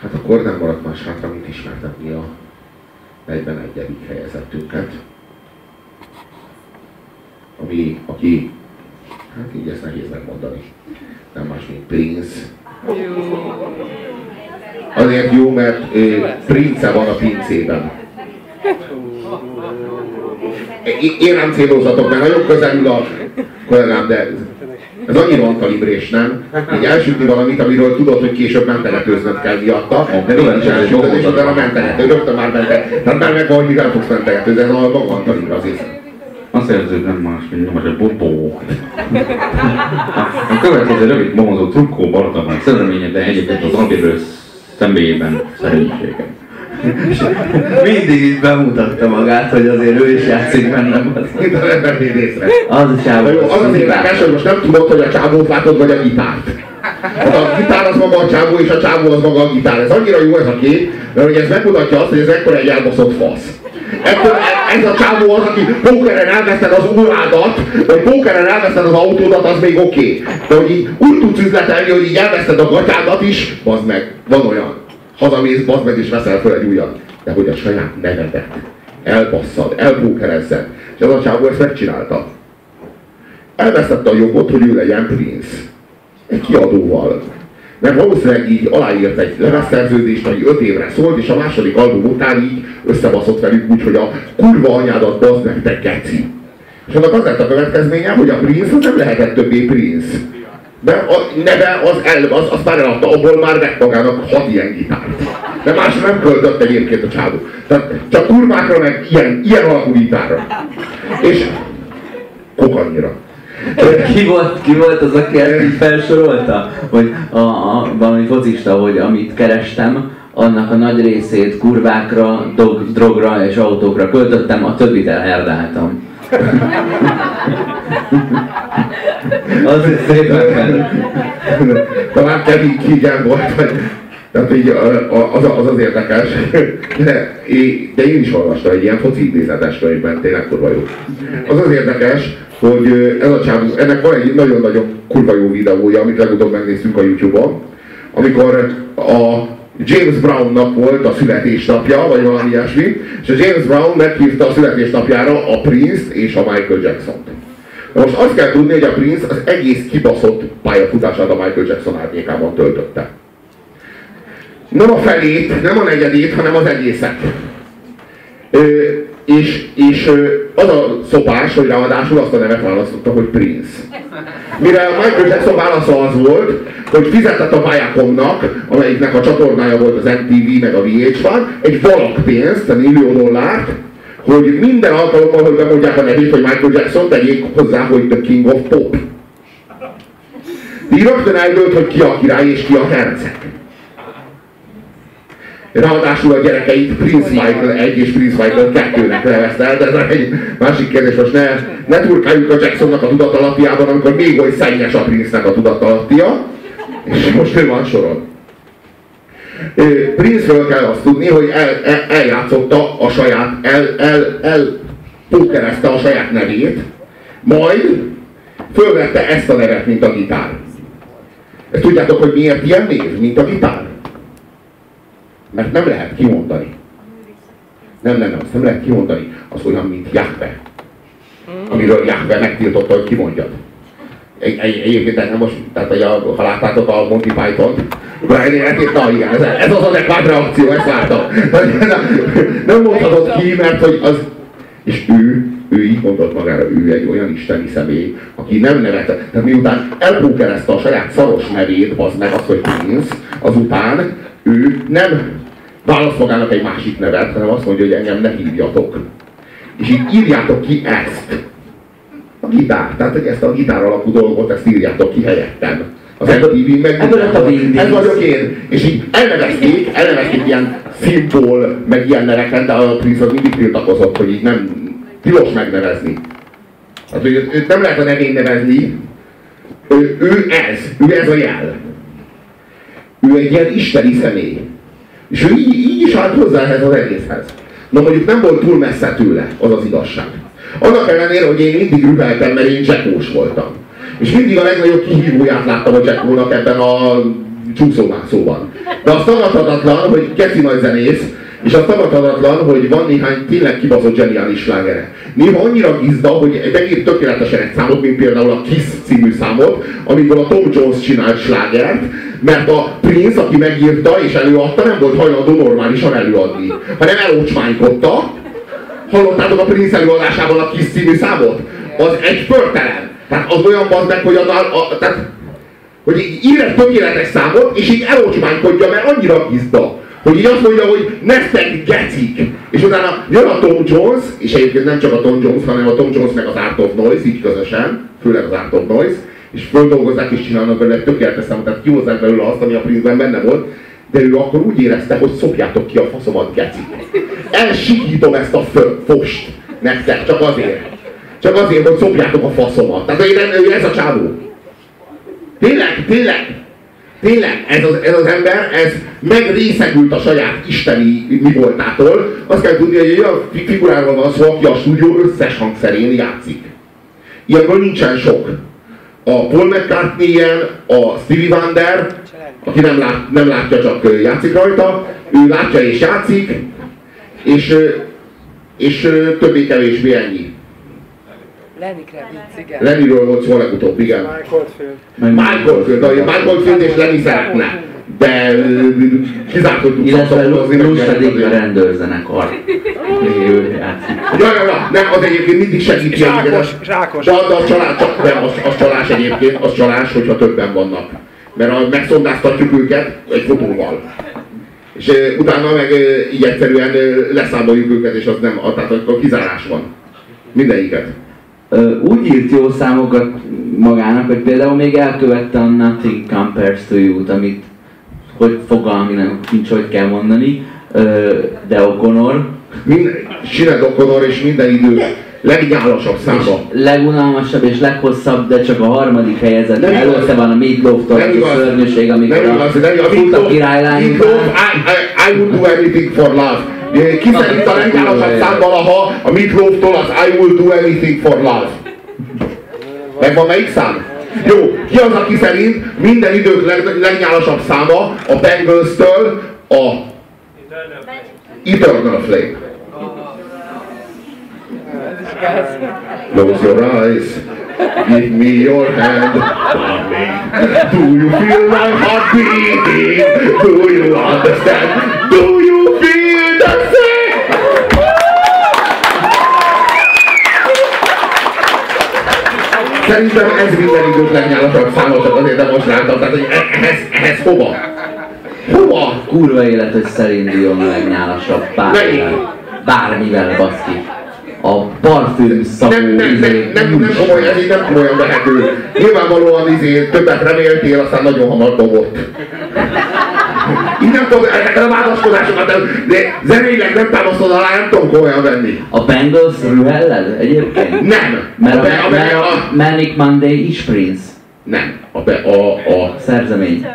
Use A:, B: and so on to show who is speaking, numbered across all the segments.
A: Hát akkor nem maradt más hátra, mint ismertetni a 41. helyezettünket. Ami, aki, hát így ezt nehéz megmondani, nem más, mint Prince. Azért jó, mert Prince van a pincében. Én nem célozzatok, mert nagyon közelül a kollégám, de ez annyira van kalibrés, nem? Így elsütni valamit, amiről tudod, hogy később mentegetőznöd kell miatta, de nincs elsütni, és utána mentegető, rögtön már mentegető. Tehát már meg van, hogy mivel fogsz mentegetőzni, ez a van kalibra azért.
B: Azt érzed, nem más, mint nyomás egy bobó. A következő rövid momozó trukkó Bartamán szerelménye, de egyébként az Albirő személyében szerénységem.
C: Mindig így bemutatta magát, hogy azért ő is játszik bennem.
A: Az véd észre.
C: Az a.
A: Na jó, az az érdekes, hogy most nem tudod, hogy a csávót látod, vagy a gitárt. Hát a gitár az maga a csávó, és a csávó az maga a gitár. Ez annyira jó ez a kép, mert hogy ez megmutatja azt, hogy ez ekkor egy elbaszott fasz. Ekkor ez a csávó az, aki pókeren elveszted az órádat, vagy pókeren elveszted az autódat, az még oké. Okay. De hogy így úgy tudsz üzletelni, hogy így elveszted a gatyádat is, az meg, van olyan. Hazamész, bazd meg, és veszel fel egy újat. De hogy a saját nevedet elbasszad, elpókerezzed. És az a csávó ezt megcsinálta. Elvesztette a jogot, hogy ő legyen Prince. Egy kiadóval. Mert valószínűleg így aláírt egy lemezszerződést, ami öt évre szólt, és a második album után így összebaszott velük úgy, hogy a kurva anyádat bazd meg, te geci. És annak az lett a következménye, hogy a Prince az nem lehetett többé Prince. Mert a neve az, el, az, az már eladta, abból már vett magának hat ilyen gitárt. De másra nem költött egyébként a csávó. Tehát csak kurvákra, meg ilyen, ilyen alakú gitárra. És kokanyira.
C: Ki volt, ki volt az, aki ezt így felsorolta? Hogy a, a, valami focista, hogy amit kerestem, annak a nagy részét kurvákra, dog, drogra és autókra költöttem, a többit elherdáltam. Az szépen
A: Talán Kevin Keegan volt, vagy tehát így az, az az érdekes, de, de én is olvastam egy ilyen foci idézetes könyvben, tényleg kurva jó. Az az érdekes, hogy ez a csávó, ennek van egy nagyon-nagyon kurva jó videója, amit legutóbb megnéztünk a Youtube-on, amikor a James Brownnak volt a születésnapja, vagy valami ilyesmi, és a James Brown meghívta a születésnapjára a Prince-t és a Michael Jackson-t. Most azt kell tudni, hogy a Prince az egész kibaszott pályafutását a Michael Jackson árnyékában töltötte. Nem a felét, nem a negyedét, hanem az egészet. Ö, és, és az a szopás, hogy ráadásul azt a nevet választotta, hogy Prince. Mire a Michael Jackson válasza az volt, hogy fizetett a Viacomnak, amelyiknek a csatornája volt az MTV meg a VH1, egy valak pénzt, egy millió dollárt, hogy minden alkalommal, hogy bemondják a nevét, hogy Michael Jackson, tegyék hozzá, hogy The King of Pop. Így rögtön eldőlt, hogy ki a király és ki a herceg. Ráadásul a gyerekeit Prince Michael 1 és Prince Michael 2-nek nevezte de ez egy másik kérdés, most ne, ne turkáljuk a Jacksonnak a tudatalapjában, amikor még oly szennyes a Prince-nek a tudatalapja, és most ő van soron. Prince-ről kell azt tudni, hogy el, el, eljátszotta a saját, el, el, el pókerezte a saját nevét, majd fölvette ezt a nevet, mint a gitár. Ezt tudjátok, hogy miért ilyen név, mint a gitár? Mert nem lehet kimondani. Nem, nem, nem, azt nem lehet kimondani. Az olyan, mint Jahve. Amiről Jahve megtiltotta, hogy kimondjad. Egy, egy, egyébként nem most, tehát hogy a, ha láttátok a Monty Python-t, Brian életét, na igen, ez, ez az adekvát reakció, ezt láttam. Nem mondhatod ki, mert hogy az, és ő, ő így mondott magára, ő egy olyan isteni személy, aki nem nevette, tehát miután elpókerezte a saját szaros nevét, az meg az, hogy Prince, azután ő nem választ magának egy másik nevet, hanem azt mondja, hogy engem ne hívjatok. És így írjátok ki ezt. A gitár. Tehát, hogy ezt a gitár alapú dolgot, ezt írjátok ki helyettem. Az meg
C: Ebből lett a
A: ez vagyok én. És így elnevezték, elnevezték ilyen szimbol, meg ilyen neveket, de a Prince az mindig tiltakozott, hogy így nem tilos megnevezni. Hát, hogy őt nem lehet a nevén nevezni, ő, ő ez, ő ez a jel. Ő egy ilyen isteni személy. És ő így, így is állt hozzá ehhez az egészhez. Na mondjuk nem volt túl messze tőle, az az igazság. Annak ellenére, hogy én mindig rübeltem, mert én Jackós voltam. És mindig a legnagyobb kihívóját láttam a Jackónak ebben a csúszómászóban. De az tagadhatatlan, hogy keci nagy zenész, és az tagadhatatlan, hogy van néhány tényleg kibaszott zseniális slágere. Néha annyira gizda, hogy megír tökéletesen egy számot, mint például a Kiss című számot, amikor a Tom Jones csinált slágert, mert a Prince, aki megírta és előadta, nem volt hajlandó normálisan előadni, hanem elocsmánykodta. Hallottátok a Prince előadásában a Kiss című számot? Az egy pörtelen. Tehát az olyan bazd meg, hogy, a, a, tehát, hogy ír egy tökéletes számot, és így elocsmánykodja, mert annyira gizda hogy így azt mondja, hogy nektek gecik. És utána jön a Tom Jones, és egyébként nem csak a Tom Jones, hanem a Tom Jones meg az Art of Noise, így közösen, főleg az Art of Noise, és földolgozzák és csinálnak belőle tökéletes számot, tehát kihozzák belőle azt, ami a Prince-ben benne volt, de ő akkor úgy érezte, hogy szopjátok ki a faszomat, gecik. Elsikítom ezt a fost nektek, csak azért. Csak azért, hogy szopjátok a faszomat. Tehát ő ez a csávó. Tényleg, tényleg, Tényleg, ez az, ez az ember, ez megrészegült a saját isteni mi voltától. Azt kell tudni, hogy egy olyan figuráról van szó, aki a stúdió összes hangszerén játszik. Ilyenből nincsen sok. A Paul mccartney ilyen, a Stevie Wonder, aki nem, lát, nem látja, csak játszik rajta, ő látja és játszik, és, és többé-kevésbé ennyi.
D: Lenny Kravitz, igen.
A: Lennyről volt szó legutóbb, igen.
E: Michael Field.
A: Michael Field, Michael Field és Lenny szeretne. De kizárt, hogy tudsz
C: Illetve Luz pedig a rendőrzenekar. Játszik.
A: Ja, ja, ja, nem, az egyébként mindig segíti.
E: Zsákos, zsákos.
A: De, de az csalás, csak, nem, az, az csalás egyébként, az csalás, hogyha többen vannak. Mert a, megszondáztatjuk őket egy fotóval. És utána meg e, így egyszerűen e, leszámoljuk őket, és az nem, a, tehát akkor kizárás van. Mindegyiket.
C: Úgy írt jó számokat magának, hogy például még elkövette a Nothing Compares to You-t, amit hogy fogalmi nem nincs, hogy kell mondani, de O'Connor,
A: Mind, Sinead O'Connor és minden idő legnyálasabb száma.
C: legunalmasabb és leghosszabb, de csak a harmadik helyezett.
A: Nem.
C: Előtte van a Meatloaf-tól,
A: igaz.
C: szörnyűség, amikor
A: Nem igaz, nem igaz.
C: a fut a királylány
A: Meatloaf. I, I, I would do anything for love. Ki szerint a legnyálasabb szám valaha a Meatloaf-tól az I will do anything for love. Megvan melyik szám? Jó, ki az, aki szerint minden idők leg, legnyálasabb száma a Bengals-től a Eternal Flame. Close your eyes. Give me your hand. darling. Do you feel my heart beating? Do you understand? Do you Szerintem ez minden idők legnyálasabb száma, csak azért demonstráltam, tehát hogy e- ehhez, ehhez hova? Hova?
C: Kurva élet, hogy szerinduljon a legnyálasabb bármivel. Bármivel, baszki. A parfüm szagú
A: Nem, nem, nem,
C: izé,
A: nem, nem, komoly, ez így nem komolyan vehető. Nyilvánvalóan izé, többet reméltél, aztán nagyon hamar dobott. Nem tudom, ezeket a vádaskodásokat, de zeneileg nem támasztod alá, nem tudom komolyan venni.
C: A Bengals rühelled egyébként?
A: Nem.
C: Mert
A: a, be, a, be,
C: a, Manic Monday is Prince.
A: nem. A, be, a, a,
C: Szerzemény.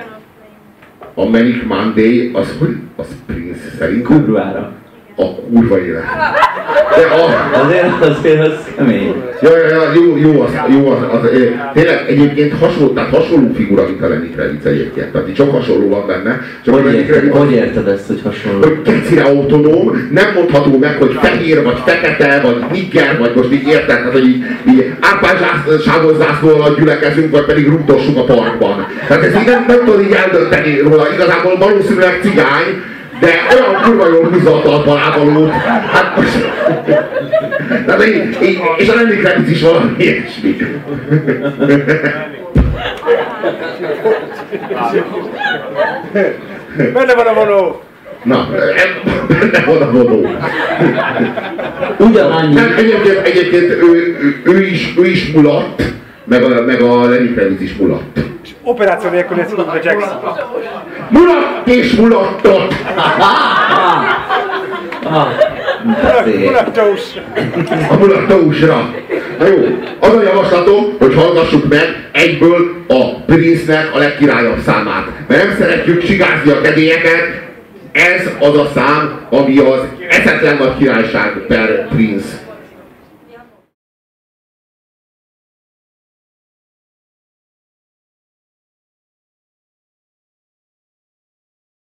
A: a Manic Monday, az hogy? Az Prince szerint
C: Kurvára.
A: A kurva élet. De a,
C: Azért, azért az kemény.
A: Ja, ja, ja, jó, jó, az, jó az, az, az, tényleg egyébként hasonló, tehát hasonló figura, mint a Lenny Kravitz egyébként. Tehát így sok hasonló van benne. Csak
C: Hogy érted,
A: Kravitz
C: hogy érted ezt, hogy hasonló?
A: hogy kecire autonóm, nem mondható meg, hogy fehér, vagy fekete, vagy nigger, vagy most így érted, tehát hogy így, így árpázsávos zászló alatt gyülekezünk, vagy pedig rúgdossuk a parkban. Tehát ez így nem, nem tudod így eldönteni róla, igazából valószínűleg cigány, de olyan kurva jól húzza a talpal ávalót. Hát most... Tehát így, így, és a Lenny Kravitz is valami ilyesmi.
E: Benne van a vonó!
A: Na, benne van a vonó.
C: Ugyanannyi.
A: Nem, egyébként, egyébként ő, ő, ő, is, ő is mulatt, meg a, meg a Lenny Kravitz is mulatt.
E: Operáció nélkül ez a Jackson.
A: Mulatt és mulattot!
E: Mulatós!
A: A mulattósra. Na jó, az a javaslatom, hogy hallgassuk meg egyből a Prince-nek a legkirályabb számát. Mert nem szeretjük csigázni a kedélyeket, ez az a szám, ami az eszetlen nagy királyság per Prince.